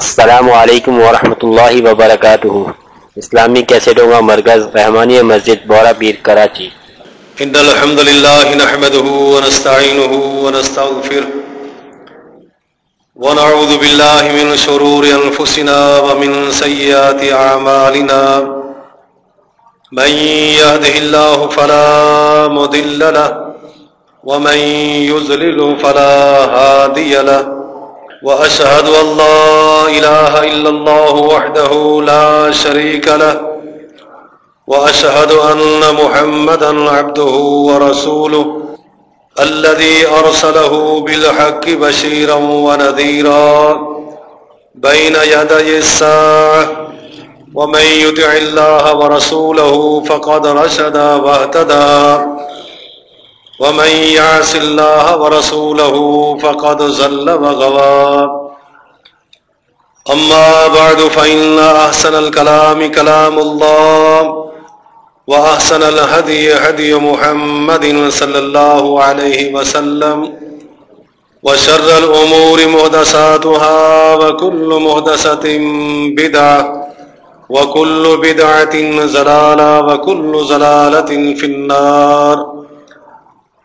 السلام علیکم ورحمۃ اللہ وبرکاتہ۔ اسلامی کیسٹوں کا مرکز رحمانی مسجد بورا پیر کراچی۔ ان الحمد لله نحمده ونستعينه ونستغفره ونعوذ بالله من شرور انفسنا ومن سيئات اعمالنا۔ من يهده الله فلا مضل له، ومن يضلل فلا هادي له۔ واشهد ان لا اله الا الله وحده لا شريك له، وأشهد أن محمدا عبده ورسوله الذي أرسله بالحق بشيرا ونذيرا بين يدي الساعة، ومن يدع الله ورسوله فقد رشد واهتدى. ومن يعس الله ورسوله فقد زل وغوى. أما بعد فإن أحسن الكلام كلام الله وأحسن الهدي هدي محمد صلى الله عليه وسلم وشر الأمور مهدساتها وكل مهدسة بدعة وكل بدعة زلالة وكل زلالة في النار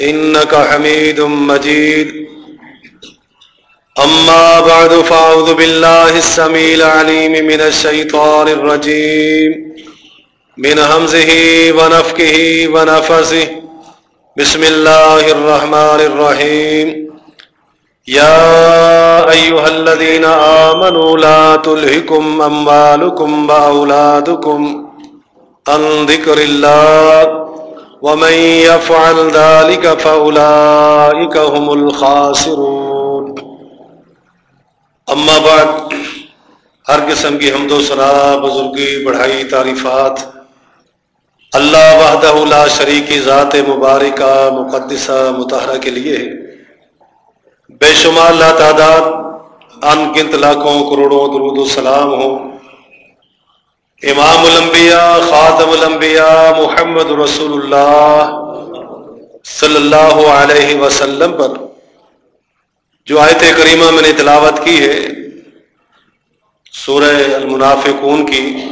إنك حميد مجيد. أما بعد، فأعوذ بالله السميع العليم من الشيطان الرجيم. من همزه ونفكه ونفسه. بسم الله الرحمن الرحيم. يا أيها الذين آمنوا لا تلهكم أموالكم وأولادكم عن ذكر الله. ومن يفعل ذلك فأولئك هم الخاسرون. اما بعد، ہر قسم کی حمد و سنا بزرگی، بڑھائی، تعریفات، اللہ وحدہ لا شریک ذات مبارکہ، مقدسہ متحرہ کے لیے بے شمار لا تعداد ان گنت لاکھوں، کروڑوں، درود و سلام ہو امام الانبیاء، خاتم الانبیاء، محمد رسول اللہ صلی اللہ علیہ وسلم پر جو آیت کریمہ میں نے تلاوت کی ہے، سورہ المنافقون کی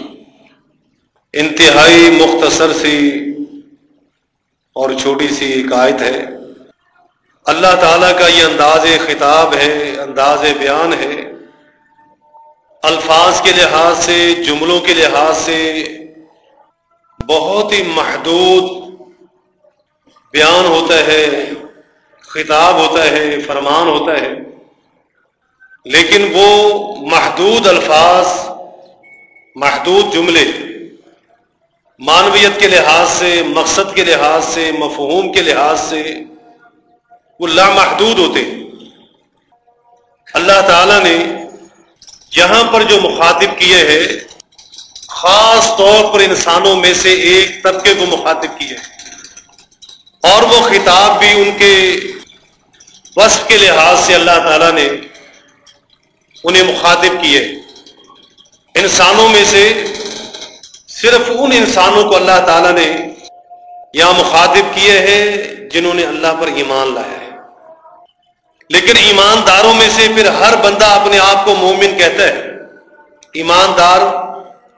انتہائی مختصر سی اور چھوٹی سی ایک آیت ہے۔ اللہ تعالیٰ کا یہ انداز خطاب ہے، انداز بیان ہے۔ الفاظ کے لحاظ سے، جملوں کے لحاظ سے بہت ہی محدود بیان ہوتا ہے، خطاب ہوتا ہے، فرمان ہوتا ہے۔ لیکن وہ محدود الفاظ، محدود جملے معنویت کے لحاظ سے، مقصد کے لحاظ سے، مفہوم کے لحاظ سے وہ لامحدود ہوتے۔ اللہ تعالی نے یہاں پر جو مخاطب کیے ہیں، خاص طور پر انسانوں میں سے ایک طبقے کو مخاطب کیے اور وہ خطاب بھی ان کے وصف کے لحاظ سے اللہ تعالیٰ نے انہیں مخاطب کیے انسانوں میں سے صرف ان انسانوں کو اللہ تعالیٰ نے یہاں مخاطب کیے ہیں جنہوں نے اللہ پر ایمان لایا ہے۔ لیکن ایمانداروں میں سے پھر ہر بندہ اپنے آپ کو مومن کہتا ہے۔ ایماندار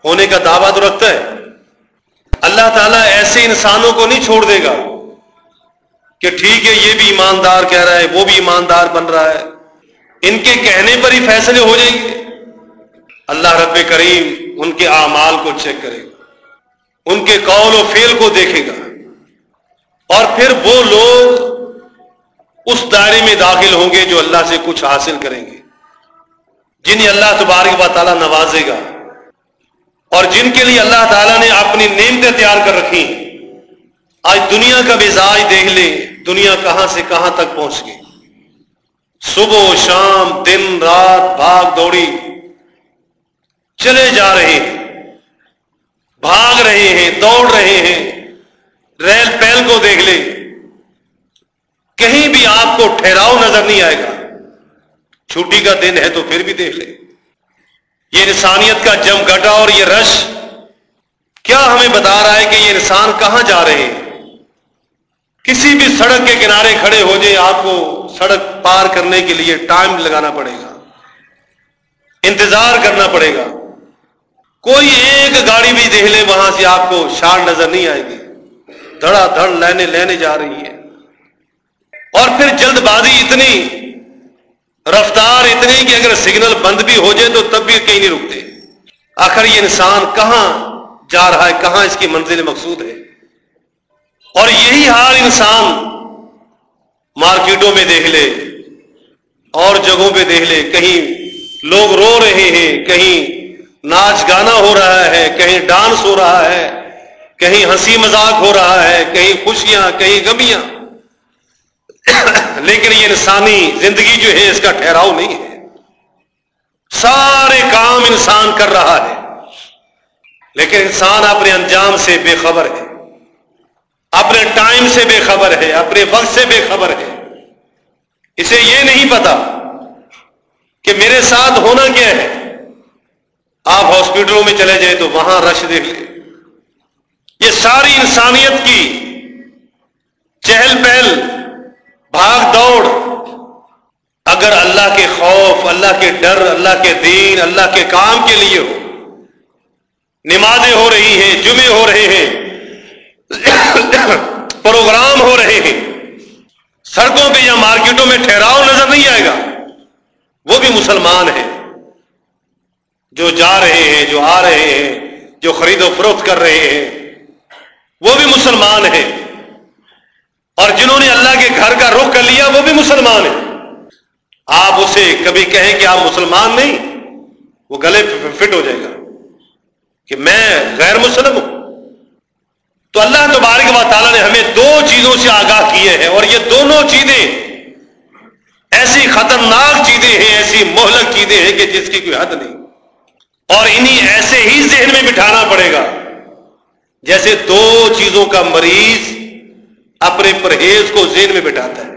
ہونے کا دعویٰ تو رکھتا ہے۔ اللہ تعالیٰ ایسے انسانوں کو نہیں چھوڑ دے گا کہ ٹھیک ہے، یہ بھی ایماندار کہہ رہا ہے، وہ بھی ایماندار بن رہا ہے۔ ان کے کہنے پر ہی فیصلے ہو جائیں گے۔ اللہ رب کریم ان کے اعمال کو چیک کرے گا۔ ان کے قول و فیل کو دیکھے گا۔ اور پھر وہ لوگ اس دائرے میں داخل ہوں گے جو اللہ سے کچھ حاصل کریں گے۔ جنہیں اللہ تبارک و تعالیٰ نوازے گا۔ اور جن کے لیے اللہ تعالیٰ نے اپنی نعمتیں تیار کر رکھی ہیں۔ آج دنیا کا مزاج دیکھ لیں، دنیا کہاں سے کہاں تک پہنچ گئی۔ صبح و شام، دن، رات، بھاگ دوڑی، چلے جا رہے ہیں۔ بھاگ رہے ہیں، دوڑ رہے ہیں۔ ریل پیل کو دیکھ لے کہیں بھی آپ کو ٹھہراؤ نظر نہیں آئے گا۔ چھٹی کا دن ہے تو پھر بھی دیکھ لے یہ انسانیت کا جم گٹا اور یہ رش کیا ہمیں بتا رہا ہے کہ یہ انسان کہاں جا رہے ہیں؟ کسی بھی سڑک کے کنارے کھڑے ہو جائے آپ کو سڑک پار کرنے کے لیے ٹائم لگانا پڑے گا۔ انتظار کرنا پڑے گا۔ کوئی ایک گاڑی بھی دیکھ لے، وہاں سے آپ کو شار نظر نہیں آئے گی۔ دھڑا دھڑ لینے لینے جا رہی ہے۔ اور پھر جلد بازی اتنی، رفتار اتنی کہ اگر سگنل بند بھی ہو جائے تو تب بھی کہیں نہیں رکتے۔ آخر یہ انسان کہاں جا رہا ہے، کہاں اس کی منزل مقصود ہے؟ اور یہی حال انسان مارکیٹوں میں دیکھ لے، اور جگہوں پہ دیکھ لے، کہیں لوگ رو رہے ہیں، کہیں ناچ گانا ہو رہا ہے، کہیں ڈانس ہو رہا ہے، کہیں ہنسی مذاق ہو رہا ہے، کہیں خوشیاں، کہیں گمیاں لیکن یہ انسانی زندگی جو ہے، اس کا ٹھہراؤ نہیں ہے۔ سارے کام انسان کر رہا ہے۔ لیکن انسان اپنے انجام سے بے خبر ہے۔ اپنے ٹائم سے بے خبر ہے، اپنے وقت سے بے خبر ہے۔ اسے یہ نہیں پتا کہ میرے ساتھ ہونا کیا ہے۔ آپ ہاسپٹلوں میں چلے جائیں تو وہاں رش دیکھ لیں۔ یہ ساری انسانیت کی چہل پہل بھاگ دوڑ۔ اگر اللہ کے خوف، اللہ کے ڈر، اللہ کے دین، اللہ کے کام کے لیے ہو نمازیں ہو رہی ہیں، جمعے ہو رہے ہیں، پروگرام ہو رہے ہیں، سڑکوں پہ یا مارکیٹوں میں ٹھہراؤ نظر نہیں آئے گا۔ وہ بھی مسلمان ہیں۔ جو جا رہے ہیں، جو آ رہے ہیں، جو خرید و فروخت کر رہے ہیں، وہ بھی مسلمان ہیں۔ اور جنہوں نے اللہ کے گھر کا رخ کر لیا، وہ بھی مسلمان ہیں۔ آپ اسے کبھی کہیں کہ آپ مسلمان نہیں، وہ گلے فٹ ہو جائے گا کہ میں غیر مسلم ہوں۔ تو اللہ تبارک و تعالیٰ نے ہمیں دو چیزوں سے آگاہ کیے ہیں اور یہ دونوں چیزیں ایسی خطرناک چیزیں ہیں، ایسی مہلک چیزیں ہیں کہ جس کی کوئی حد نہیں۔ اور انہیں ایسے ہی ذہن میں بٹھانا پڑے گا جیسے دو چیزوں کا مریض اپنے پرہیز کو ذہن میں بٹھاتا ہے۔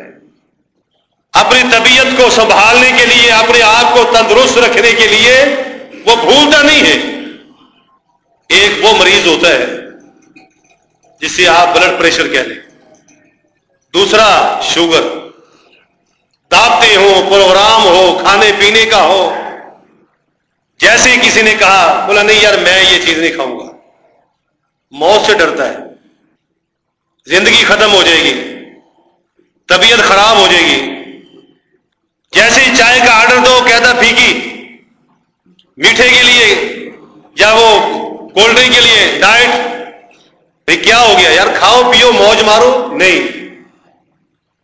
اپنی طبیعت کو سنبھالنے کے لیے، اپنے آپ کو تندرست رکھنے کے لیے وہ بھولتا نہیں ہے۔ ایک وہ مریض ہوتا ہے جسے آپ بلڈ پریشر کہہ لیں۔ دوسرا، شوگر۔ دعوتیں ہوں، پروگرام ہو، کھانے پینے کا ہو۔ جیسے کسی نے کہا، بولا، نہیں یار، میں یہ چیز نہیں کھاؤں گا۔ موت سے ڈرتا ہے۔ زندگی ختم ہو جائے گی، طبیعت خراب ہو جائے گی۔ جیسے ہی چائے کا آرڈر دو، کہتا پھیکی، میٹھے کے لیے یا وہ کولڈ ڈرنک کے لیے ڈائٹ کیا ہو گیا؟ یار کھاؤ، پیو، موج مارو۔ نہیں،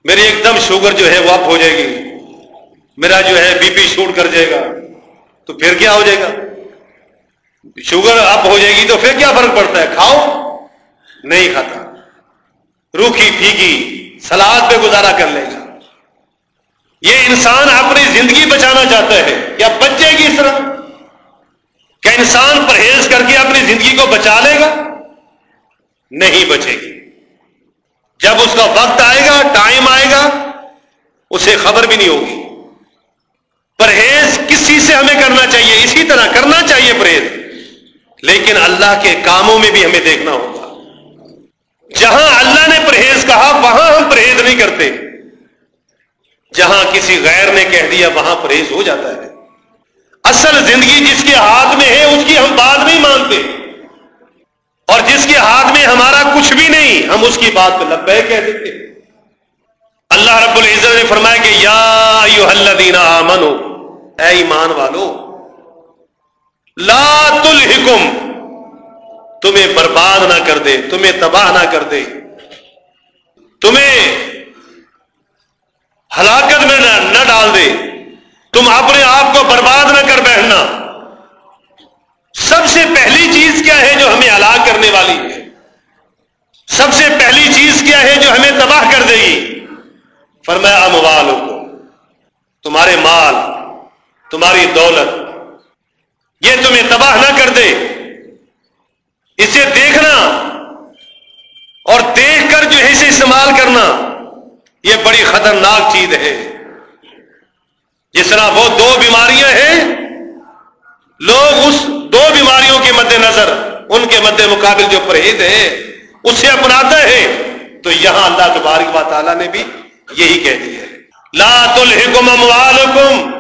میری ایک دم شوگر جو ہے وہ اپ ہو جائے گی۔ میرا جو ہے بی پی شوٹ کر جائے گا۔ تو پھر کیا ہو جائے گا؟ شوگر اپ ہو جائے گی تو پھر کیا فرق پڑتا ہے؟ کھاؤ، نہیں کھاتا۔ روکھی پھیکی، سلاد پہ گزارا کر لے گا۔ یہ انسان اپنی زندگی بچانا چاہتا ہے کیا بچ جائے گی اس طرح؟ کیا انسان پرہیز کر کے اپنی زندگی کو بچا لے گا؟ نہیں بچے گی۔ جب اس کا وقت آئے گا، ٹائم آئے گا، اسے خبر بھی نہیں ہوگی۔ پرہیز کسی سے ہمیں کرنا چاہیے، اسی طرح کرنا چاہیے پرہیز۔ لیکن اللہ کے کاموں میں بھی ہمیں دیکھنا ہوگا۔ جہاں اللہ نے پرہیز کہا، وہاں ہم پرہیز نہیں کرتے۔ جہاں کسی غیر نے کہہ دیا، وہاں پرہیز ہو جاتا ہے۔ اصل زندگی جس کے ہاتھ میں ہے، اس کی ہم بات نہیں مانتے۔ اور جس کے ہاتھ میں ہمارا کچھ بھی نہیں، ہم اس کی بات پہ لبے کہہ دیتے اللہ رب العزت نے فرمایا کہ، یا دینا آمنو اے ایمان والو، لا تلحکم تمہیں برباد نہ کر دے، تمہیں تباہ نہ کر دے۔ تمہیں ہلاکت میں نہ ڈال دے۔ تم اپنے آپ کو برباد نہ کر بیٹھنا۔ سب سے پہلی چیز کیا ہے جو ہمیں ہلاک کرنے والی؟ ہے سب سے پہلی چیز کیا ہے جو ہمیں تباہ کر دے گی؟ فرمایا اموال کو۔ تمہارے مال، تمہاری دولت، یہ تمہیں تباہ نہ کر دے۔ اسے دیکھنا۔ اور دیکھ کر جو ہے اسے استعمال کرنا، یہ بڑی خطرناک چیز ہے۔ جس طرح وہ دو بیماریاں ہیں، لوگ اس دو بیماریوں کے مد نظر، ان کے مد مقابل جو پرہیز ہے اسے اپناتا ہے۔ تو یہاں اللہ تبارک و تعالیٰ نے بھی یہی کہہ دیا ہے۔ لا تلحکم اموالکم،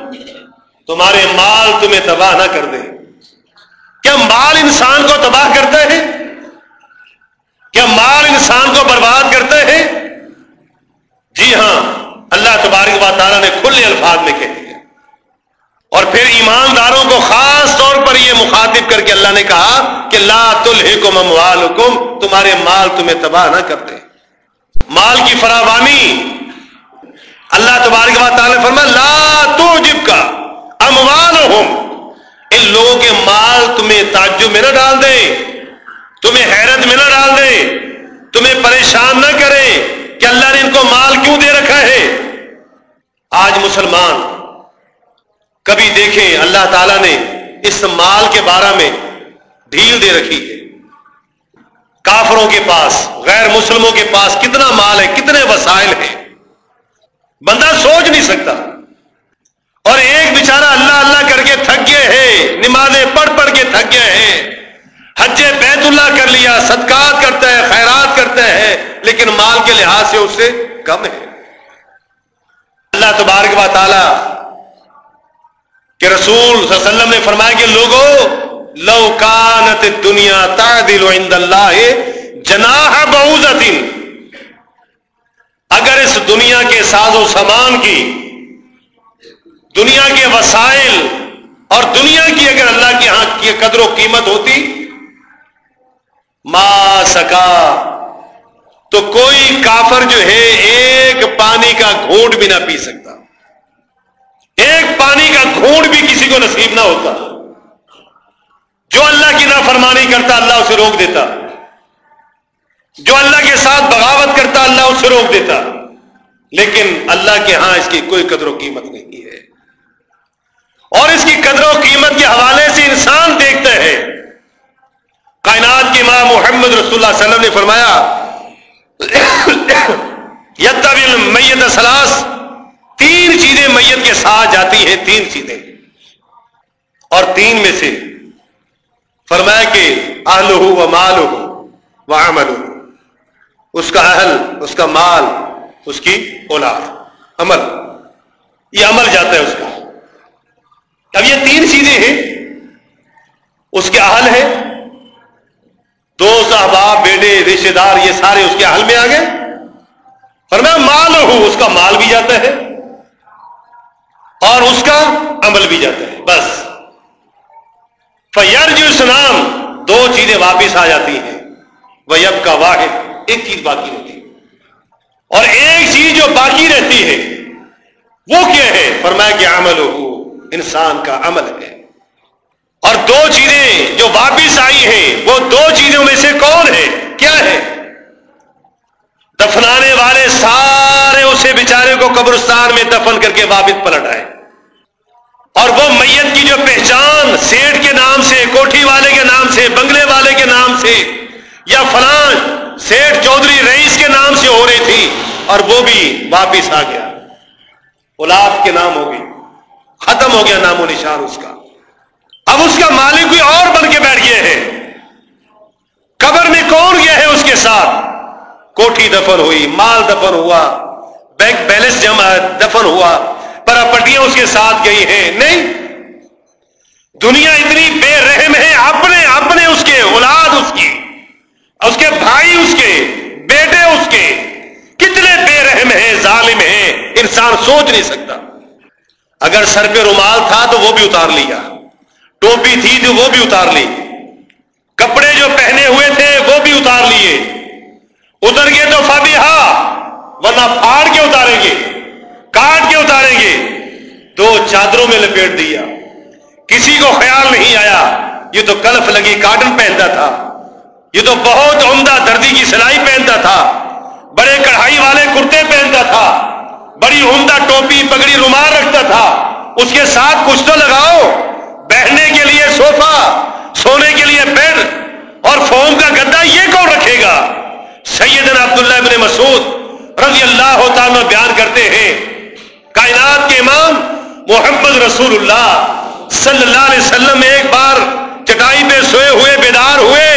تمہارے مال تمہیں تباہ نہ کر دے۔ کیا مال انسان کو تباہ کرتا ہے؟ کیا مال انسان کو برباد کرتا ہے؟ جی ہاں اللہ تبارک و تعالیٰ نے کھلے الفاظ میں کہہ دیا۔ اور پھر ایمانداروں کو خاص طور پر یہ مخاطب کر کے اللہ نے کہا کہ لا تلحکم اموالکم، تمہارے مال تمہیں تباہ نہ کرتے۔ مال کی فراوانی۔ اللہ تبارک و تعالیٰ فرما لا تو جب کا اموال ان لوگوں کے مال تمہیں تعجب میں نہ ڈال دے تمہیں حیرت میں نہ ڈال دے تمہیں پریشان نہ کرے کہ اللہ نے ان کو مال کیوں دے رکھا ہے۔ آج مسلمان، کبھی دیکھیں اللہ تعالی نے اس مال کے بارے میں ڈھیل دے رکھی ہے۔ کافروں کے پاس، غیر مسلموں کے پاس کتنا مال ہے، کتنے وسائل ہیں۔ بندہ سوچ نہیں سکتا۔ اور ایک بیچارہ اللہ اللہ کر کے تھک گئے ہیں نمازیں پڑھ پڑھ کے تھک گئے ہیں حج بیت اللہ کر لیا، صدقات کرتا ہے، خیرات کرتا ہے، لیکن مال کے لحاظ سے اس سے کم ہے۔ اللہ تبارک و تعالی کہ رسول صلی اللہ علیہ وسلم نے فرمایا کہ لوگوں لو کانت دنیا تعدل عند اللہ جناح بعوزت اگر اس دنیا کے ساز و سامان کی، دنیا کے وسائل اور دنیا کی اگر اللہ کے ہاں کی قدر و قیمت ہوتی ما سکا۔ تو کوئی کافر جو ہے ایک پانی کا گھونٹ بھی نہ پی سکتا۔ ایک پانی کا گھونٹ بھی کسی کو نصیب نہ ہوتا۔ جو اللہ کی نافرمانی کرتا، اللہ اسے روک دیتا۔ جو اللہ کے ساتھ بغاوت کرتا، اللہ اسے روک دیتا۔ لیکن اللہ کے ہاں اس کی کوئی قدر و قیمت نہیں ہے۔ اور اس کی قدر و قیمت کے حوالے سے انسان دیکھتا ہے۔ کائنات کی ماں محمد رسول اللہ علیہ وسلم نے فرمایا میت سلاس تین چیزیں میت کے ساتھ جاتی ہیں، تین چیزیں۔ اور تین میں سے فرمایا کہ اہل ہو و مال ہو وہ عمل ہو اس کا اہل، اس کا مال، اس کی اولاد۔ عمل، یہ عمل جاتا ہے اس کا۔ اب یہ تین چیزیں ہیں۔ اس کے اہل ہے دو صاحباب بیٹے رشتے دار، یہ سارے اس کے اہل میں آ گئے۔ اور میں مال ہوں اس کا مال بھی جاتا ہے اور اس کا عمل بھی جاتا ہے، بس۔ فیر جو اسلام دو چیزیں واپس آ جاتی ہیں۔ وہ اب کا واحد، ایک چیز باقی ہوتی ہے۔ اور ایک چیز جو باقی رہتی ہے، وہ کیا ہے؟ فرمایا کہ عمل ہو، انسان کا عمل ہے۔ اور دو چیزیں جو واپس آئی ہیں، وہ دو چیزوں میں سے کون ہے؟ کیا ہے؟ دفنانے والے سارے اسے بیچارے کو قبرستان میں دفن کر کے واپس پلٹ آئے۔ اور وہ میت کی جو پہچان سیٹ کے نام سے، کوٹھی والے کے نام سے، بنگلے والے کے نام سے، یا فلان سیٹ چودھری رئیس کے نام سے ہو رہی تھی، اور وہ بھی واپس آ گیا۔ اولاد کے نام ہو گئی ختم ہو گیا نام و نشان اس کا۔ اب اس کا مالک کوئی اور بن کے بیٹھ گئے ہیں۔ قبر میں کون گیا ہے اس کے ساتھ؟ کوٹھی دفن ہوئی، مال دفن ہوا، بینک بیلنس جمع دفن ہوا، پراپرٹیاں اس کے ساتھ گئی ہیں۔ نہیں، دنیا اتنی بے رحم ہے، اپنے اپنے اس کے، اولاد اس کی، اس کے بھائی اس کے، بیٹے اس کے۔ کتنے بے رحم ہیں، ظالم ہیں، انسان سوچ نہیں سکتا۔ اگر سر پہ رومال تھا تو وہ بھی اتار لیا۔ ٹوپی تھی تو وہ بھی اتار لی۔ کپڑے جو پہنے ہوئے تھے وہ بھی اتار لیے۔ اتر گئے تو فابی ہاں ورنہ پھاڑ کے اتاریں گے، کاٹ کے اتاریں گے۔ دو چادروں میں لپیٹ دیا۔ کسی کو خیال نہیں آیا، یہ تو کلف لگی کاٹن پہنتا تھا۔ یہ تو بہت عمدہ دردی کی سلائی پہنتا تھا۔ بڑے کڑھائی والے کرتے پہنتا تھا۔ بڑی عمدہ ٹوپی پگڑی رومال رکھتا تھا۔ اس کے ساتھ کچھ تو لگاؤ۔ بیٹھنے کے لیے صوفہ سونے کے لیے بیڈ اور فوم کا گدا یہ کون رکھے گا؟ سیدنا عبداللہ ابن مسعود رضی اللہ تعالیٰ بیان کرتے ہیں، کائنات کے امام محمد رسول اللہ صلی اللہ علیہ وسلم ایک بار چٹائی پہ سوئے ہوئے، بیدار ہوئے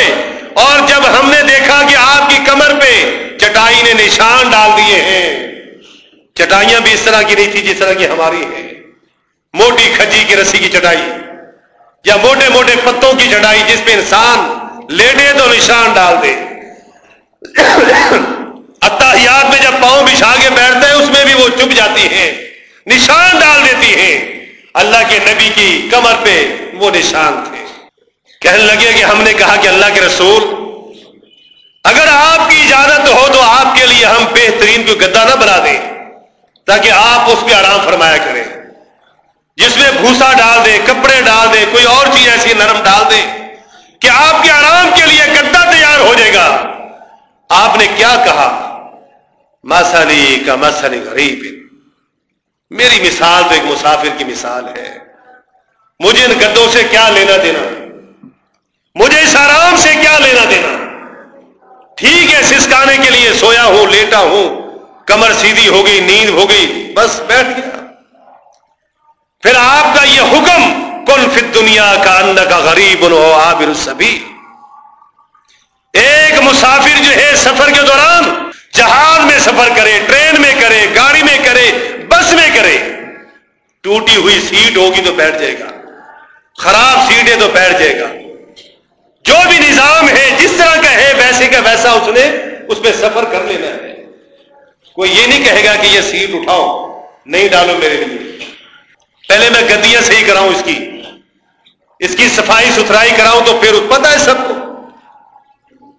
اور جب ہم نے دیکھا کہ آپ کی کمر پہ چٹائی نے نشان ڈال دیے ہیں۔ چٹائیاں بھی اس طرح کی نہیں تھی جس طرح کی ہماری ہے موٹی کھجی کی رسی کی چٹائی۔ یا موٹے موٹے پتوں کی چٹائی جس پہ انسان لیٹے تو نشان ڈال دے۔ اتحیات میں جب پاؤں بچھا کے بیٹھتے ہیں اس میں بھی وہ چپ جاتی ہیں، نشان ڈال دیتی ہیں۔ اللہ کے نبی کی کمر پہ وہ نشان تھے۔ کہنے لگے کہ ہم نے کہا کہ اللہ کے رسول، اگر آپ کی اجازت ہو تو آپ کے لیے ہم بہترین کوئی گدا نہ بنا دیں، تاکہ آپ اس پہ آرام فرمایا کریں۔ جس میں بھوسا ڈال دیں کپڑے ڈال دیں کوئی اور چیز ایسی نرم ڈال دیں کہ آپ کے آرام کے لیے گدا تیار ہو جائے گا۔ آپ نے کیا کہا؟ مسلی کا مسلی غریب۔ میری مثال تو ایک مسافر کی مثال ہے۔ مجھے ان گدوں سے کیا لینا دینا؟ مجھے اس آرام سے کیا لینا دینا؟ ٹھیک ہے، سسکانے کے لیے سویا ہوں، لیٹا ہوں، کمر سیدھی ہو گئی، نیند ہو گئی، بس بیٹھ گیا۔ پھر آپ کا یہ حکم کل فت دنیا کا اندر کا غریب ہو آبر سبھی ایک مسافر جو ہے سفر کے دوران، جہاز میں سفر کرے، ٹرین میں کرے، گاڑی میں کرے، بس میں کرے، ٹوٹی ہوئی سیٹ ہوگی تو بیٹھ جائے گا۔ خراب سیٹ ہے تو بیٹھ جائے گا۔ جو بھی نظام ہے، جس طرح کا ہے، ویسے کا ویسا اس نے اس پہ سفر کر لینا ہے۔ کوئی یہ نہیں کہے گا کہ یہ سیٹ اٹھاؤ، نہیں ڈالو میرے لیے۔ پہلے میں گدیاں صحیح کراؤں اس کی۔ اس کی صفائی ستھرائی کراؤں تو پھر پتا ہے سب کو۔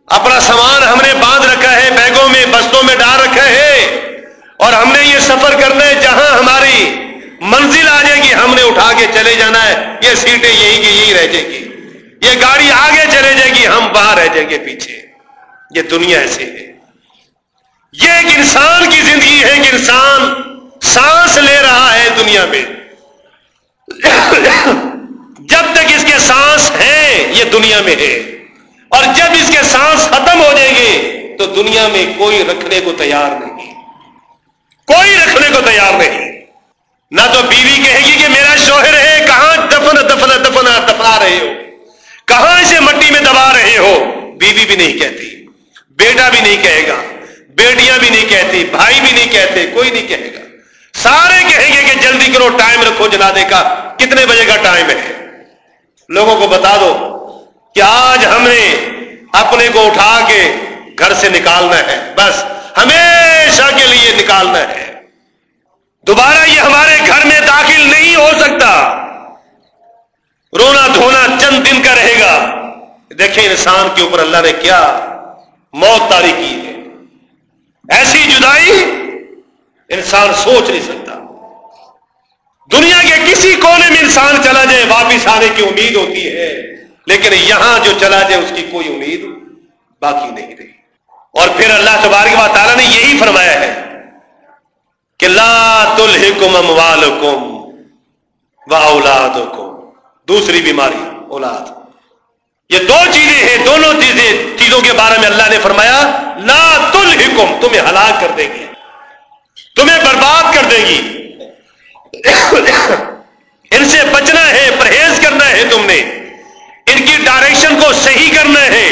اپنا سامان ہم نے باندھ رکھا ہے، بیگوں میں، بستوں میں ڈال رکھا ہے۔ اور ہم نے یہ سفر کرنا ہے، جہاں ہماری منزل آ جائے گی، ہم نے اٹھا کے چلے جانا ہے۔ یہ سیٹیں یہی کی، یہی رہ جائے گی۔ یہ گاڑی آگے چلے جائے گی، ہم باہر رہ جائیں گے پیچھے۔ یہ دنیا ایسے ہے۔ یہ ایک انسان کی زندگی ہے کہ انسان سانس لے رہا ہے دنیا میں۔ جب تک اس کے سانس ہیں، یہ دنیا میں ہے۔ اور جب اس کے سانس ختم ہو جائیں گے، تو دنیا میں کوئی رکھنے کو تیار نہیں۔ کوئی رکھنے کو تیار نہیں۔ نہ تو بیوی کہے گی کہ میرا شوہر ہے، کہاں دفن دفن دفنا دفنا رہے ہو؟ کہاں اسے مٹی میں دبا رہے ہو؟ بیوی بھی نہیں کہتی۔ بیٹا بھی نہیں کہے گا۔ بیٹیاں بھی نہیں کہتی۔ بھائی بھی نہیں کہتے۔ کوئی نہیں کہے گا۔ سارے کہیں گے کہ جلدی کرو، ٹائم رکھو جنادے کا۔ کتنے بجے کا ٹائم ہے؟ لوگوں کو بتا دو کہ آج ہم نے اپنے کو اٹھا کے گھر سے نکالنا ہے۔ بس، ہمیشہ کے لیے نکالنا ہے۔ دوبارہ یہ ہمارے گھر میں داخل نہیں ہو سکتا۔ رونا دھونا چند دن کا رہے گا۔ دیکھیں انسان کے اوپر اللہ نے کیا موت تاری کی ہے۔ ایسی جدائی انسان سوچ نہیں سکتا۔ دنیا کے کسی کونے میں انسان چلا جائے، واپس آنے کی امید ہوتی ہے۔ لیکن یہاں جو چلا جائے، اس کی کوئی امید باقی نہیں رہی۔ اور پھر اللہ تبارک و تعالیٰ نے یہی فرمایا ہے کہ لا تلحکم اموالکم و اولادکم۔ دوسری بیماری، اولاد۔ یہ دو چیزیں ہیں، دونوں چیزیں، چیزوں کے بارے میں اللہ نے فرمایا، لا تلحکم تمہیں ہلاک کر دے گی تمہیں برباد کر دے گی۔ ان سے بچنا ہے، پرہیز کرنا ہے تم نے۔ ان کی ڈائریکشن کو صحیح کرنا ہے۔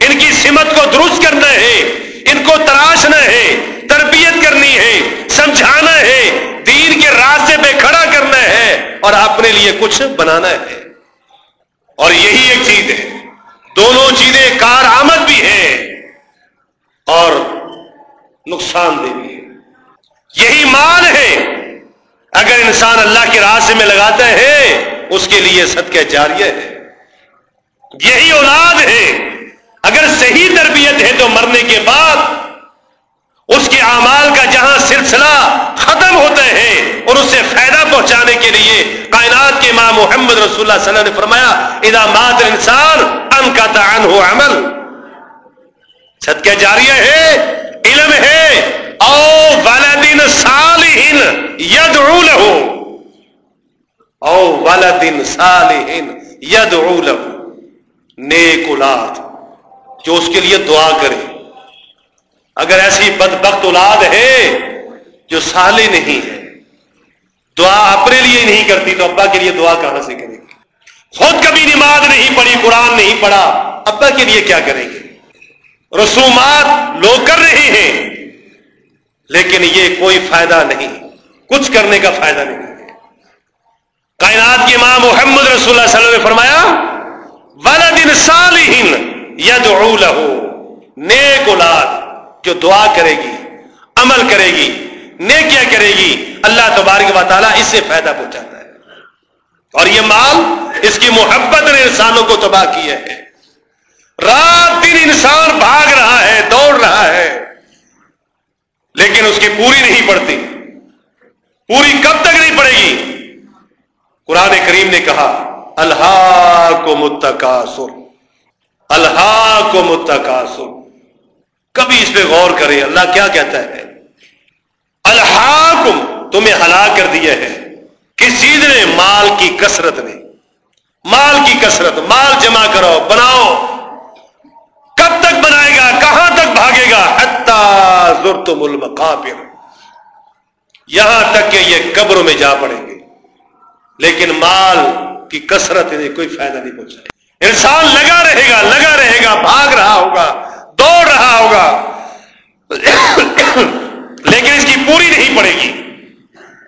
ان کی سمت کو درست کرنا ہے۔ ان کو تراشنا ہے، تربیت کرنی ہے، سمجھانا ہے۔ دین کے راستے پہ کھڑا کرنا ہے اور اپنے لیے کچھ بنانا ہے۔ اور یہی ایک چیز ہے۔ دونوں چیزیں کار آمد بھی ہیں اور نقصان دہ بھی ہے یہی مان ہے۔ اگر انسان اللہ کے راستے میں لگاتا ہے، اس کے لیے صدقہ جاریہ ہے۔ یہی اولاد ہے۔ اگر صحیح تربیت ہے تو مرنے کے بعد اس کے اعمال کا جہاں سلسلہ ختم ہوتا ہے اور اسے فائدہ پہنچانے کے لیے کائنات کے امام محمد رسول اللہ صلی اللہ علیہ وسلم نے فرمایا ادا مات انسان ان کا تعان ہو عمل. صدقہ جاریہ ہے، علم ہے او والدین صالحین یدعو له او والدین صالحین ید نیک اولاد جو اس کے لیے دعا کرے۔ اگر ایسی بدبخت اولاد ہے جو سالے نہیں ہے، دعا اپنے لیے نہیں کرتی تو ابا کے لیے دعا کہاں سے کرے گی؟ خود کبھی نماز نہیں پڑھی، قرآن نہیں پڑھا، ابا کے لیے کیا کریں گے؟ رسومات لوگ کر رہے ہیں۔ لیکن یہ کوئی فائدہ نہیں۔ کچھ کرنے کا فائدہ نہیں کائنات کے امام محمد رسول اللہ صلی اللہ علیہ وسلم نے فرمایا ولد صالح یدعو له نیک اولاد جو دعا کرے گی، عمل کرے گی، نیکیاں کرے گی، اللہ تبارک و تعالیٰ اس سے فائدہ پہنچاتا ہے۔ اور یہ مال اس کی محبت نے انسانوں کو تباہ کیا ہے۔ رات دن انسان بھاگ رہا ہے، دوڑ رہا ہے۔ لیکن اس کی پوری نہیں پڑتی۔ پوری کب تک نہیں پڑے گی؟ قرآن کریم نے کہا اللہ کو متقاصر اللہ کو متقاصر کبھی اس پہ غور کرے اللہ کیا کہتا ہے؟ الحاکم تمہیں ہلاک کر دیا ہے۔ کس چیز نے؟ مال کی کثرت نے۔ مال کی کثرت، مال جمع کرو بناؤ۔ کب تک بنائے گا؟ کہاں تک بھاگے گا؟ زرتم المقابر۔ یہاں تک کہ یہ قبروں میں جا پڑیں گے۔ لیکن مال کی کثرت انہیں کوئی فائدہ نہیں پہنچائے انسان لگا رہے گا، لگا رہے گا، بھاگ رہا ہوگا، دوڑ رہا ہوگا۔ لیکن اس کی پوری نہیں پڑے گی۔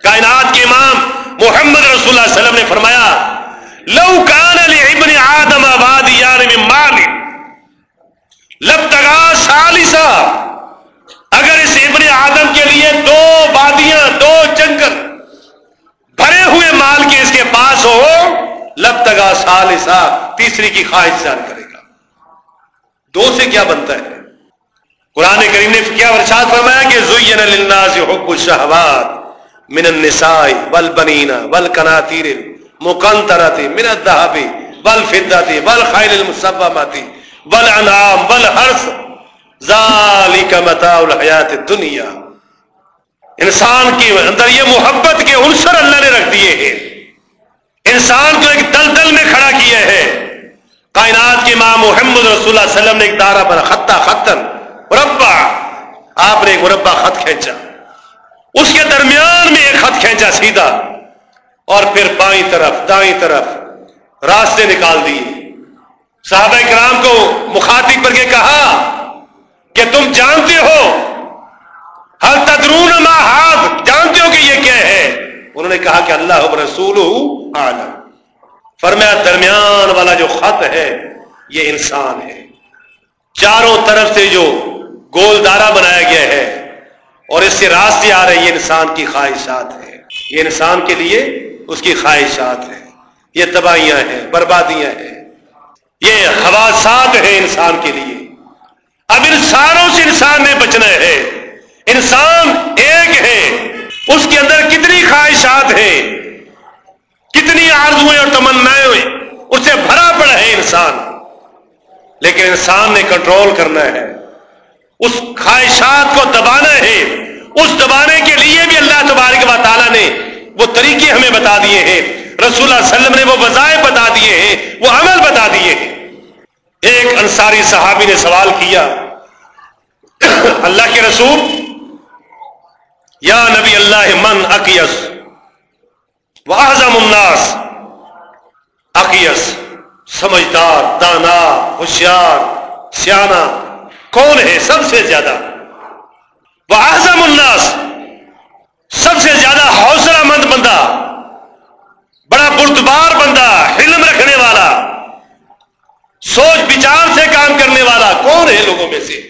کائنات کے امام محمد رسول اللہ علیہ وسلم نے فرمایا، لو کان ابن آدم آباد یار مال۔ لب تگا سالسا اگر اس ابن آدم کے لیے دو وادیاں، دو جنگل بھرے ہوئے مال کے اس کے پاس ہو، لب تگا سالسا تیسری کی خواہش جان کرے گا۔ دو سے کیا بنتا ہے؟ قرآن کریم نے کیا ورشاد فرمایا کہ زین للناس حب الشہوات من النساء والبنین والقناطیر مقنطرۃ من الذهب والفضة والخيل المصومة والانعام والحرث ذالک متاع الحیات الدنیا۔ انسان کے اندر یہ محبت کے عنصر اللہ نے رکھ دیے ہیں۔ انسان کو ایک دل دل میں کھڑا کیا ہے۔ کائنات کے امام محمد رسول اللہ علیہ وسلم نے ایک دارہ پر خطہ خطن، مربع۔ آپ نے ایک مربع خط کھینچا۔ اس کے درمیان میں ایک خط کھینچا سیدھا۔ اور پھر بائیں طرف، دائیں طرف راستے نکال دیے۔ صحابہ کرام کو مخاطب کر کے کہا کہ تم جانتے ہو؟ ہر تدرون ما ہاتھ جانتے ہو کہ یہ کیا ہے؟ انہوں نے کہا کہ اللہ رسول عالم فرمایا، درمیان والا جو خط ہے، یہ انسان ہے۔ چاروں طرف سے جو گول دارا بنایا گیا ہے، اور اس سے راستے آ رہے یہ انسان کی خواہشات ہیں۔ یہ انسان کے لیے اس کی خواہشات ہیں۔ یہ تباہیاں ہیں، بربادیاں ہیں۔ یہ حواسات ہیں انسان کے لیے۔ اب انسانوں سے انسان نے بچنا ہے۔ انسان ایک ہے۔ اس کے اندر کتنی خواہشات ہیں۔ کتنی آرزویں اور تمنائیں اس سے بھرا پڑا ہے انسان۔ لیکن انسان نے کنٹرول کرنا ہے۔ اس خواہشات کو دبانا ہے۔ اس دبانے کے لیے بھی اللہ تبارک و تعالیٰ نے وہ طریقے ہمیں بتا دیے ہیں۔ رسول اللہ علیہ وسلم نے وہ وظائف بتا دیے ہیں۔ وہ عمل بتا دیے ہیں۔ ایک انصاری صحابی نے سوال کیا۔ اللہ کے رسول، یا نبی اللہ من اکیس الناس اکیس سمجھدار دانا ہوشیار سیانا کون ہے سب سے زیادہ؟ وہ الناس، سب سے زیادہ حوصلہ مند بندہ، بڑا بردبار بندہ، حلم رکھنے والا، سوچ بچار سے کام کرنے والا کون ہے لوگوں میں سے؟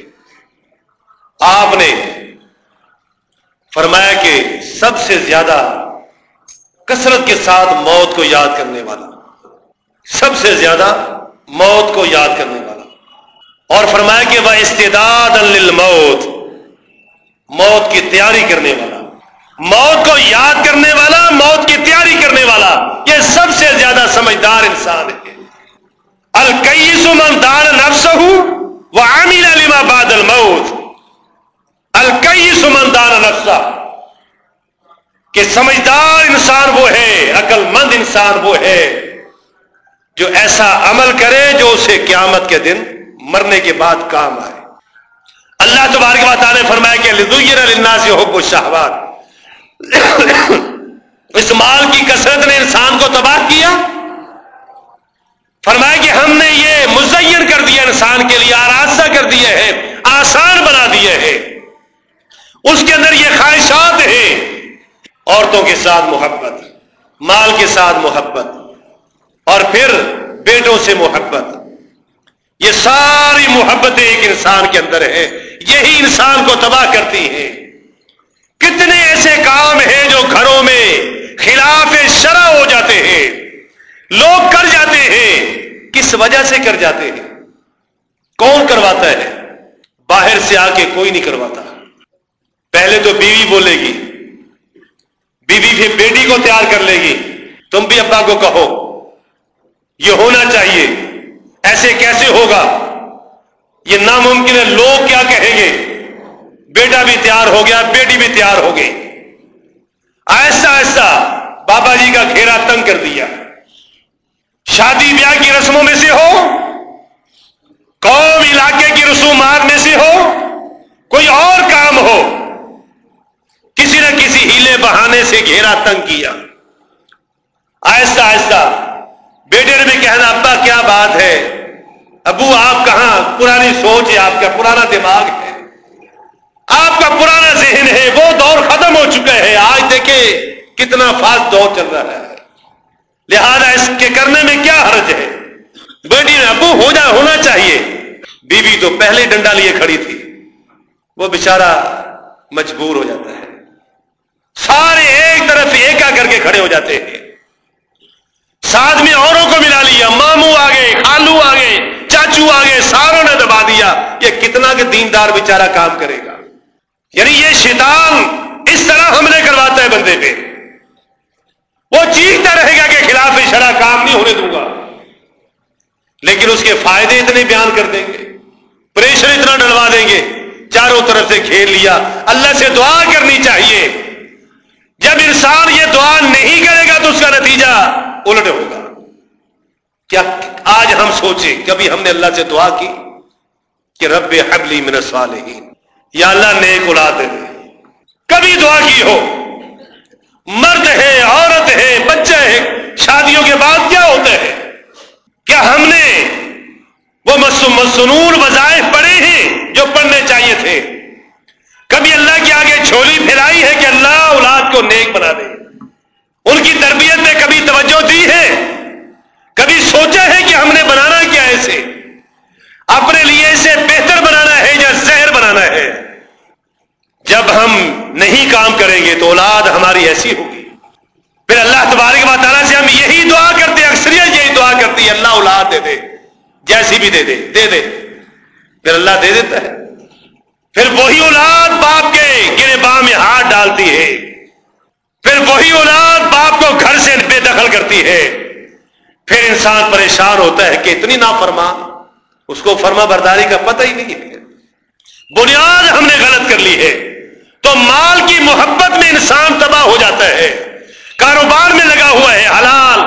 آپ نے فرمایا کہ سب سے زیادہ کثرت کے ساتھ موت کو یاد کرنے والا، سب سے زیادہ موت کو یاد کرنے والا۔ اور فرمایا کہ وہ استعداد للموت، موت کی تیاری کرنے والا۔ موت کو یاد کرنے والا، موت کی تیاری کرنے والا۔ یہ سب سے زیادہ سمجھدار انسان ہے۔ الکئی من دان نفس ہوں وہ عامل علیما بعد الموت۔ الکئی من دان نفسا کہ سمجھدار انسان وہ ہے عقل مند انسان وہ ہے جو ایسا عمل کرے جو اسے قیامت کے دن مرنے کے بعد کام آئے۔ اللہ تبارک بات نے فرمایا کہ لدنا سے ہو شہباد اس مال کی کثرت نے انسان کو تباہ کیا۔ فرمایا کہ ہم نے یہ مزین کر دیا انسان کے لیے آراستہ کر دیے ہیں آسان بنا دیے ہیں اس کے اندر یہ خواہشات ہیں۔ عورتوں کے ساتھ محبت، مال کے ساتھ محبت، اور پھر بیٹوں سے محبت۔ یہ ساری محبتیں ایک انسان کے اندر ہے یہی انسان کو تباہ کرتی ہیں۔ کتنے ایسے کام ہیں جو گھروں میں خلاف شرع ہو جاتے ہیں۔ لوگ کر جاتے ہیں۔ کس وجہ سے کر جاتے ہیں؟ کون کرواتا ہے؟ باہر سے آ کے کوئی نہیں کرواتا۔ پہلے تو بیوی بولے گی۔ بیوی پھر بیٹی کو تیار کر لے گی۔ تم بھی ابا کو کہو۔ یہ ہونا چاہیے۔ ایسے کیسے ہوگا؟ یہ ناممکن ہے۔ لوگ کیا کہیں گے؟ بیٹا بھی تیار ہو گیا، بیٹی بھی تیار ہو گئی۔ ایسا ایسا بابا جی کا گھیرا تنگ کر دیا۔ شادی بیاہ کی رسموں میں سے ہو؟ قوم علاقے کی رسومات میں سے ہو؟ کوئی اور کام ہو؟ ہیلے سے گھیرا تنگ کیا۔ آہستہ آہستہ بیٹے نے بھی کہنا، ابا کیا بات ہے؟ ابو، آپ کہاں؟ پرانی سوچ ہے آپ کا، پرانا دماغ ہے۔ آپ کا پرانا ذہن ہے، وہ دور ختم ہو چکا ہے۔ آج دیکھیں کتنا فاسٹ دور چل رہا ہے۔ لہذا اس کے کرنے میں کیا حرج ہے؟ بیٹی نے، ابو، ہو جا، ہونا چاہیے۔ بیوی تو پہلے ڈنڈا لیے کھڑی تھی۔ وہ بےچارا مجبور ہو جاتا ہے۔ سارے ایک طرف ایک کر کے کھڑے ہو جاتے ہیں۔ ساتھ میں اوروں کو ملا لیا، ماموں آ گئے خالو آ گئے، چاچو آ گئے، ساروں نے دبا دیا یہ کتنا کہ دیندار بیچارہ کام کرے گا۔ یعنی یہ شیطان اس طرح حملے کرواتا ہے بندے پہ۔ وہ چیختا رہے گا کہ خلاف شرح کام نہیں ہونے دوں گا۔ لیکن اس کے فائدے اتنے بیان کر دیں گے۔ پریشر اتنا ڈلوا دیں گے۔ چاروں طرف سے کھیل لیا۔ اللہ سے دعا کرنی چاہیے۔ جب انسان یہ دعا نہیں کرے گا تو اس کا نتیجہ الٹ ہوگا۔ کیا آج ہم سوچیں، کبھی ہم نے اللہ سے دعا کی کہ رب حبلی من الصالحین، یا اللہ نیک اولاد دے کبھی دعا کی ہو، مرد ہے، عورت ہے بچے ہے، شادیوں کے بعد کیا ہوتا ہے؟ کیا ہم نے وہ مسنون وظائف پڑھے ہیں جو پڑھنے چاہیے تھے؟ کبھی اللہ کے آگے چھولی پھیلائی ہے کہ اللہ اولاد کو نیک بنا دے۔ ان کی تربیت میں کبھی توجہ دی ہے، کبھی سوچا ہے کہ ہم نے بنانا کیا ایسے اپنے لیے اسے بہتر بنانا ہے یا زہر بنانا ہے۔ جب ہم نہیں کام کریں گے تو اولاد ہماری ایسی ہوگی۔ پھر اللہ تبارک و تعالیٰ سے ہم یہی دعا کرتے اکثریت یہی دعا کرتی ہے، اللہ اولاد دے دے، جیسی بھی دے دے دے دے۔ پھر اللہ دے دیتا ہے۔ پھر وہی اولاد باپ کے گرے باں میں ہاتھ ڈالتی ہے۔ پھر وہی اولاد باپ کو گھر سے بے دخل کرتی ہے۔ پھر انسان پریشان ہوتا ہے کہ اتنی نافرمان اس کو فرما برداری کا پتہ ہی نہیں ہے۔ بنیاد ہم نے غلط کر لی ہے۔ تو مال کی محبت میں انسان تباہ ہو جاتا ہے۔ کاروبار میں لگا ہوا ہے، حلال،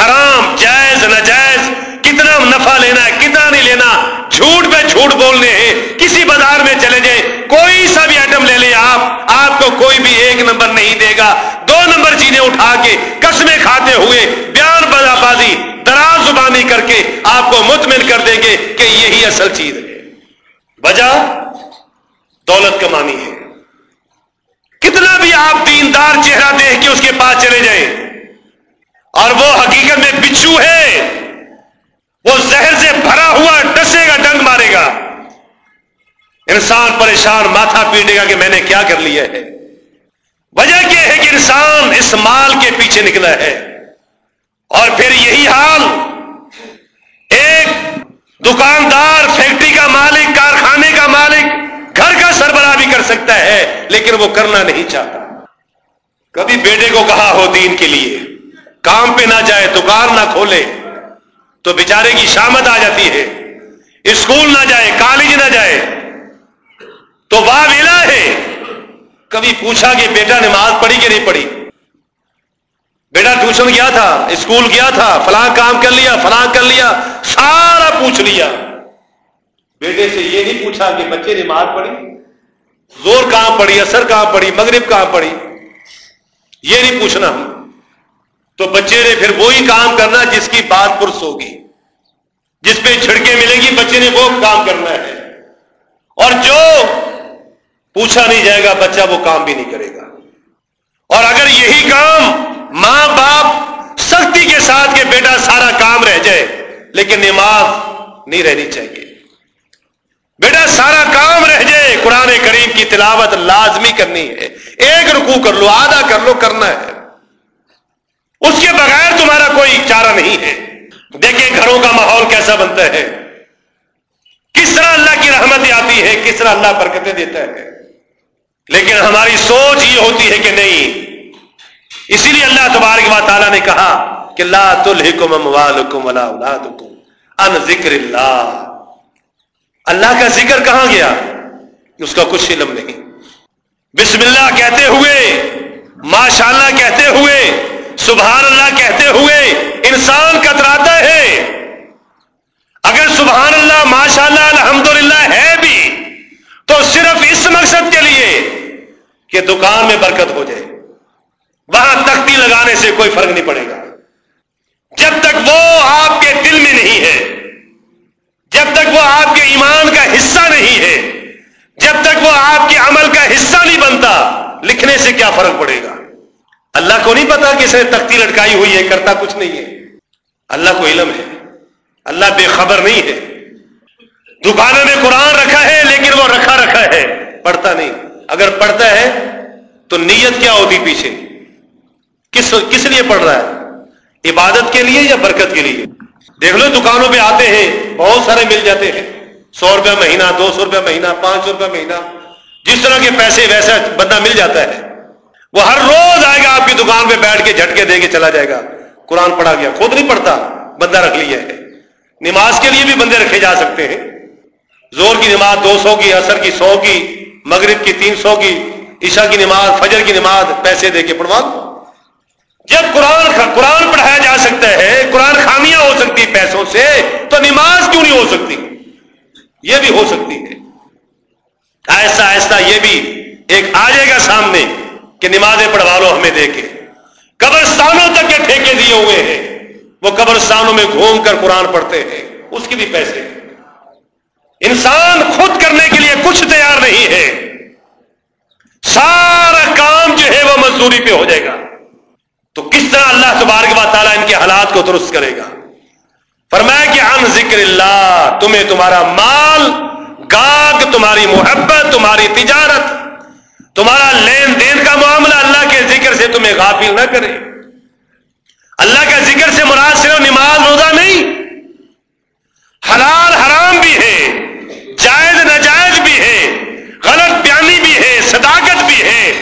حرام، جائز، ناجائز۔ کتنا نفع لینا ہے، کتنا نہیں لینا؟ جھوٹ پہ جھوٹ بولنے ہیں۔ کسی بازار میں چلے جائیں، کوئی سا بھی آئٹم لے لیں آپ آپ کو کوئی بھی ایک نمبر نہیں دے گا۔ دو نمبر چیزیں اٹھا کے قسمیں کھاتے ہوئے بیان بازا بازی، دراز زبانی کر کے آپ کو مطمئن کر دیں گے کہ یہی اصل چیز ہے۔ وجہ، دولت کمانی ہے۔ کتنا بھی آپ دیندار چہرہ دیکھ کے اس کے پاس چلے جائیں، اور وہ حقیقت میں بچھو ہے۔ وہ زہر سے بھرا ہوا ڈسے گا، ڈنگ مارے گا۔ انسان پریشان، ماتھا پیٹے گا کہ میں نے کیا کر لیا ہے۔ وجہ کیا ہے کہ انسان اس مال کے پیچھے نکلا ہے۔ اور پھر یہی حال، ایک دکاندار، فیکٹری کا مالک، کارخانے کا مالک گھر کا سربراہ بھی کر سکتا ہے، لیکن وہ کرنا نہیں چاہتا۔ کبھی بیٹے کو کہا ہو دین کے لیے، کام پہ نہ جائے، دکان نہ کھولے۔ تو بیچارے کی شامت آ جاتی ہے۔ اسکول نہ جائے، کالج نہ جائے۔ تو واہ ویلا ہے۔ کبھی پوچھا کہ بیٹا نماز پڑھی کہ نہیں پڑھی؟ بیٹا ٹیوشن گیا تھا، اسکول گیا تھا، فلاں کام کر لیا، فلاں کر لیا، سارا پوچھ لیا۔ بیٹے سے یہ نہیں پوچھا کہ بچے نے مار پڑی زور کہاں پڑی اثر کہاں پڑی مغرب کہاں پڑی یہ نہیں پوچھنا۔ تو بچے نے پھر وہی کام کرنا جس کی بات پرس ہوگی۔ جس پہ چھڑکے ملے گی، بچے نے وہ کام کرنا ہے۔ اور جو پوچھا نہیں جائے گا، بچہ وہ کام بھی نہیں کرے گا۔ اور اگر یہی کام ماں باپ سختی کے ساتھ کہ بیٹا سارا کام رہ جائے، لیکن نماز نہیں رہنی چاہیے۔ بیٹا سارا کام رہ جائے، قرآن کریم کی تلاوت لازمی کرنی ہے۔ ایک رکو کر لو، آدھا کر لو، کرنا ہے۔ اس کے بغیر تمہارا کوئی چارہ نہیں ہے۔ دیکھیں گھروں کا ماحول کیسا بنتا ہے۔ کس طرح اللہ کی رحمت آتی ہے، کس طرح اللہ برکتیں دیتا ہے۔ لیکن ہماری سوچ یہ ہوتی ہے کہ نہیں۔ اسی لیے اللہ تبارک و تعالیٰ نے کہا کہ لا تلحکم اموالکم ولا اولادکم ان ذکر اللہ۔ اللہ کا ذکر کہاں گیا؟ اس کا کچھ علم نہیں۔ بسم اللہ کہتے ہوئے ماشاء اللہ کہتے ہوئے سبحان اللہ کہتے ہوئے انسان کتراتا ہے۔ اگر سبحان اللہ ماشاء اللہ الحمد ہے بھی، تو صرف اس مقصد کے لیے کہ دکان میں برکت ہو جائے۔ وہاں تختی لگانے سے کوئی فرق نہیں پڑے گا۔ جب تک وہ آپ کے دل میں نہیں ہے، جب تک وہ آپ کے ایمان کا حصہ نہیں ہے، جب تک وہ آپ کے عمل کا حصہ نہیں بنتا، لکھنے سے کیا فرق پڑے گا؟ اللہ کو نہیں پتا کہ اس نے تختی لٹکائی ہوئی ہے، کرتا کچھ نہیں ہے۔ اللہ کو علم ہے۔ اللہ بے خبر نہیں ہے۔ دکانوں میں قرآن رکھا ہے، لیکن وہ رکھا رکھا ہے۔ پڑھتا نہیں۔ اگر پڑھتا ہے، تو نیت کیا ہوتی پیچھے؟ کس کس لیے پڑھ رہا ہے؟ عبادت کے لیے یا برکت کے لیے؟ دیکھ لو، دکانوں پہ آتے ہیں، بہت سارے مل جاتے ہیں۔ سو روپیہ مہینہ، دو سو روپیہ مہینہ، پانچ سو روپیہ مہینہ۔ جس طرح کے پیسے، ویسا بندہ مل جاتا ہے۔ وہ ہر روز آئے گا آپ کی دکان پہ بیٹھ کے جھٹکے دے کے چلا جائے گا۔ قرآن پڑھا گیا خود نہیں پڑھتا، بندہ رکھ لیا ہے نماز کے لیے بھی بندے رکھے جا سکتے ہیں۔ زور کی نماز دو سو کی اثر کی سو کی، مغرب کی تین سو کی، عشاء کی نماز، فجر کی نماز، پیسے دے کے پڑھوا۔ جب قرآن قرآن پڑھایا جا سکتا ہے، قرآن خامیاں ہو سکتی پیسوں سے، تو نماز کیوں نہیں ہو سکتی؟ یہ بھی ہو سکتی ہے۔ ایسا ایسا یہ بھی ایک آ جائے گا سامنے۔ کہ نمازیں پڑھوا لو ہمیں دے کے۔ قبرستانوں تک کے ٹھیکے دیے ہوئے ہیں۔ وہ قبرستانوں میں گھوم کر قرآن پڑھتے ہیں۔ اس کی بھی پیسے۔ انسان خود کرنے کے لیے کچھ تیار نہیں ہے۔ سارا کام جو ہے وہ مزدوری پہ ہو جائے گا۔ تو کس طرح اللہ تبارک و تعالیٰ ان کے حالات کو درست کرے گا؟ فرمایا کہ ان ذکر اللہ، تمہیں تمہارا مال، گاگ، تمہاری محبت، تمہاری تجارت تمہارا لین دین کا معاملہ اللہ کے ذکر سے تمہیں غافل نہ کرے۔ اللہ کا ذکر سے مراد صرف نماز روزہ نہیں، حلال حرام بھی ہے، جائز ناجائز بھی ہے، غلط بیانی بھی ہے، صداقت بھی ہے۔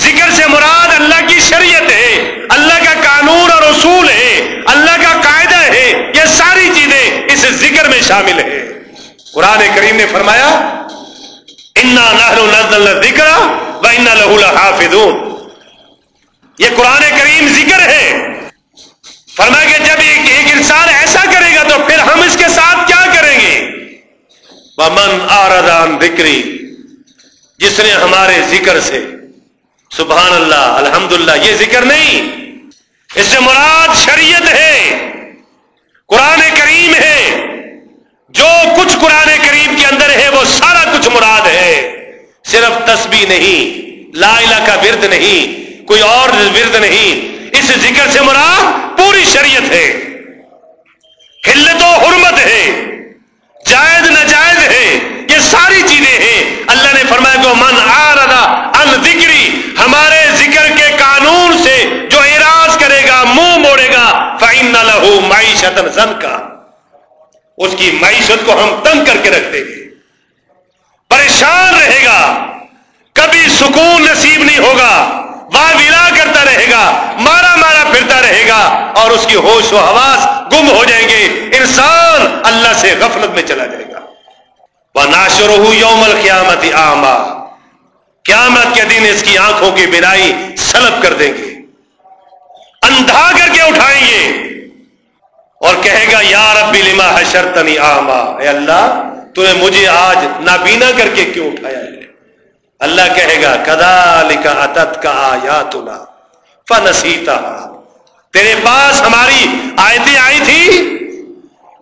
ذکر سے مراد اللہ کی شریعت ہے، اللہ کا قانون اور اصول ہے، اللہ کا قاعدہ ہے، یہ ساری چیزیں اس ذکر میں شامل ہے قرآن کریم نے فرمایا، انا نہر ذکر و انا یہ قرآن کریم ذکر ہے۔ فرمایا کہ جب ایک, ایک انسان ایسا کرے گا تو پھر ہم اس کے ساتھ کیا کریں گے؟ من آردان ذکری جس نے ہمارے ذکر سے سبحان اللہ الحمد یہ ذکر نہیں۔ اس سے مراد شریعت ہے۔ قرآن کریم ہے۔ جو کچھ قرآن کریم کے اندر ہے وہ سارا کچھ مراد ہے۔ صرف تسبیح نہیں، لا الہ کا ورد نہیں، کوئی اور ورد نہیں۔ اس ذکر سے مراد پوری شریعت ہے۔ حلت و حرمت ہے۔ جائز، ناجائز ہے۔ یہ ساری چیزیں ہیں۔ اللہ نے فرمایا کہ من آ رہا ان ذکری ہمارے ذکر کے قانون سے جو اراض کرے گا، منہ موڑے گا فائن نہ لہو معیشت زن کا اس کی معیشت کو ہم تنگ کر کے رکھ دیں گے پریشان رہے گا۔ کبھی سکون نصیب نہیں ہوگا۔ واہ ولا کرتا رہے گا، مارا مارا پھرتا رہے گا اور اس کی ہوش و حواس گم ہو جائیں گے۔ انسان اللہ سے غفلت میں چلا جائے گا۔ وہ ناشر یوم القیامت آما قیامت کے دن اس کی آنکھوں کی بینائی سلب کر دیں گے۔ اندھا کر کے اٹھائیں گے۔ اور کہے گا، یا ربی لما حشرتنی آما اے اللہ تو نے مجھے آج نابینا کر کے کیوں اٹھایا ہے؟ اللہ کہے گا کدا لکھا اتت کا آیا تلا فنسیتا تیرے پاس ہماری آیتیں آئی تھی،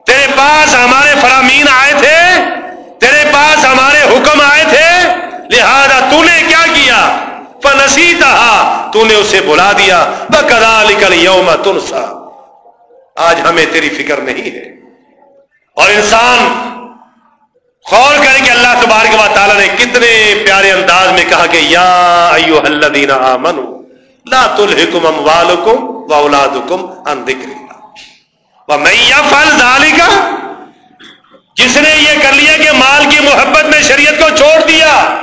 تیرے پاس ہمارے فرامین آئے تھے، تیرے پاس ہمارے حکم آئے تھے، لہذا تو نے کیا کیا؟ فنسیتا تو نے اسے بلا دیا کدا لکھل یوم تنسا آج ہمیں تیری فکر نہیں ہے۔ اور انسان غور کریں کہ اللہ تبارک و تعالیٰ نے کتنے پیارے انداز میں کہا کہ یا ایو الذین آمنو لا تلحکم اموالکم و اولادکم ان ذکر اللہ۔ ومن یفعل ذالک، جس نے یہ کر لیا کہ مال کی محبت میں شریعت کو چھوڑ دیا،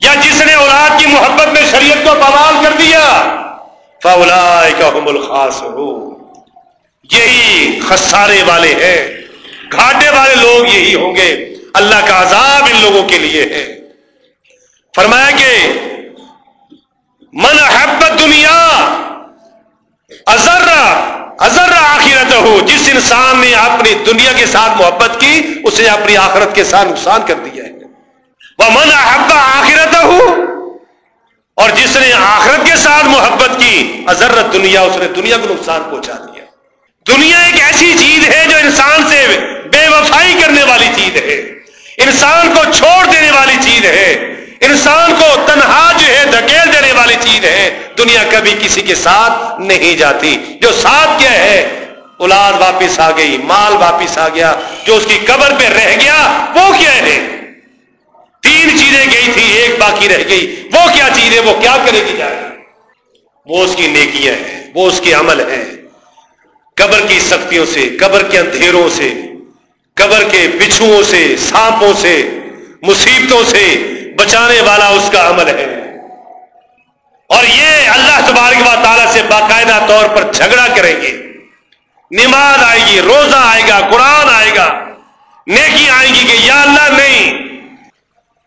یا جس نے اولاد کی محبت میں شریعت کو بوال کر دیا، فاولائک هم الخاسرون۔ یہی خسارے والے ہیں۔ گھاٹے والے لوگ یہی ہوں گے۔ اللہ کا عذاب ان لوگوں کے لیے ہے۔ فرمایا کہ من حبت دنیا ازر ازر آخرت ہو جس انسان نے اپنی دنیا کے ساتھ محبت کی اسے اپنی آخرت کے ساتھ نقصان کر دیا ہے۔ وہ من حب آخرت ہو اور جس نے آخرت کے ساتھ محبت کی ازرت دنیا، اس نے دنیا کو نقصان پہنچا دیا۔ دنیا ایک ایسی چیز ہے جو انسان سے بے کرنے والی چیز ہے۔ انسان کو چھوڑ دینے والی چیز ہے۔ انسان کو تنہا جو ہے، دھکیل دینے والی چیز ہے۔ دنیا کبھی کسی کے ساتھ نہیں جاتی۔ جو ساتھ کیا ہے، اولاد واپس آ گئی، مال واپس آ گیا، جو اس کی قبر پہ رہ گیا، وہ کیا ہے؟ تین چیزیں گئی تھی، ایک باقی رہ گئی۔ وہ کیا چیز ہے؟ وہ کیا کرے گی جائے؟ وہ اس کی نیکیاں ہیں، وہ اس کے عمل ہیں۔ قبر کی سختیوں سے، قبر کے اندھیروں سے قبر کے بچھوؤں سے، سانپوں سے، مصیبتوں سے بچانے والا اس کا عمل ہے۔ اور یہ اللہ تبارک و تعالیٰ سے باقاعدہ طور پر جھگڑا کریں گے۔ نماز آئے گی، روزہ آئے گا، قرآن آئے گا۔ نیکی آئے گی کہ یا اللہ نہیں،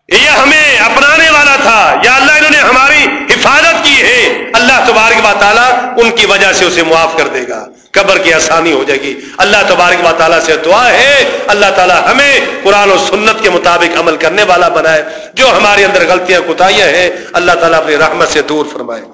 یہ ہمیں اپنانے والا تھا، یا اللہ انہوں نے ہماری حفاظت کی ہے۔ اللہ تبارک و تعالیٰ ان کی وجہ سے اسے معاف کر دے گا۔ قبر کی آسانی ہو جائے گی۔ اللہ تبارک و تعالیٰ سے دعا ہے۔ اللہ تعالیٰ ہمیں قرآن و سنت کے مطابق عمل کرنے والا بنائے۔ جو ہمارے اندر غلطیاں کوتاہیاں ہیں، اللہ تعالیٰ اپنی رحمت سے دور فرمائے۔